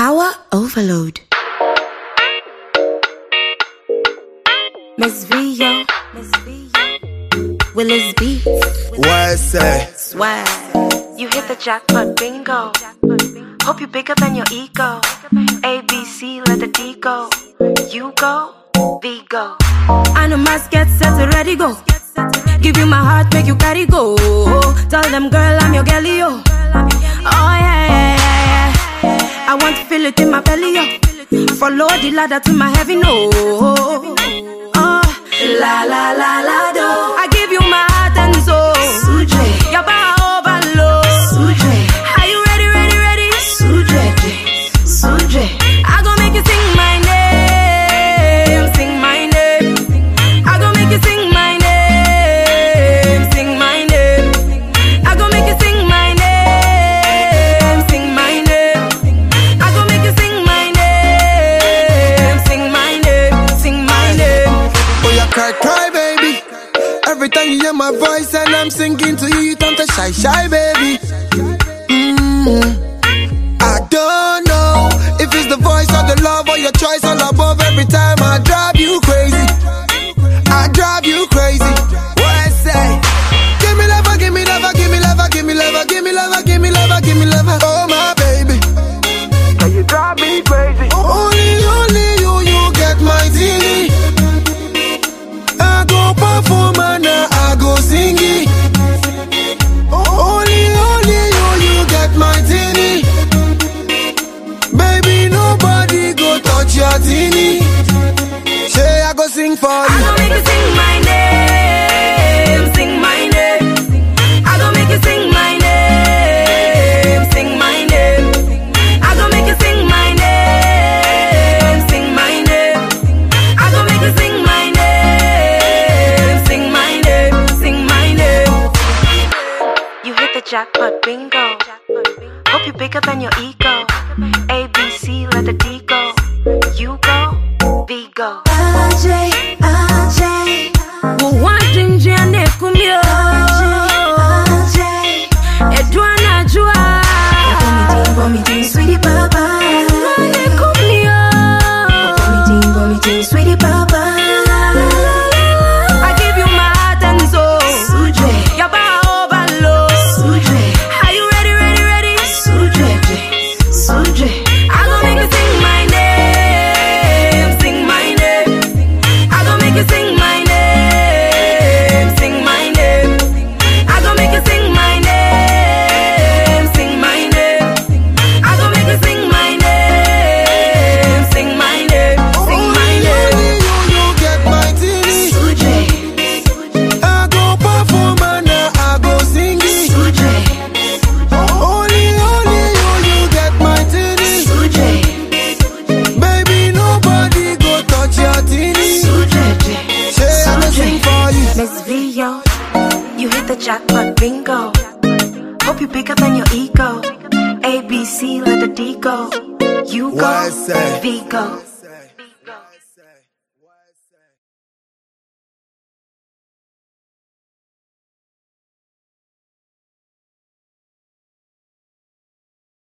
Power overload. Miss Vio, Miss Vio, Willis Beatz, What's that? swag. You hit the jackpot bingo. Hope you bigger than your ego. A B C, let the D go. You go, V go. I know must get set to ready go. Give you my heart, make you carry go. Tell them, girl, I'm your girlie, yo. Oh it in my belly, yo. Follow the ladder to my heaven. Oh, voice and I'm to you, you turn to shy, shy, baby. mm I don't know if it's the voice or the love or your choice all above. Every time I drive you crazy, I drive you crazy. What I say? Give me love, give me love, give me love, give me love, give me love, give me love, give me love. Oh my baby, Can you drive me crazy? Your. Say I go sing for I you. gon' make you sing my name, sing my name. I gon' make you sing my name, sing my name. I gon' make you sing my name, sing my name. I gon' make you sing my name, sing my name, sing my name. You hit the jackpot bingo. Hope you're bigger than your ego. A B C, let the D go. Go, you hit the jackpot bingo. Hope you bigger than your ego. A B C, let the D go. You go? V go.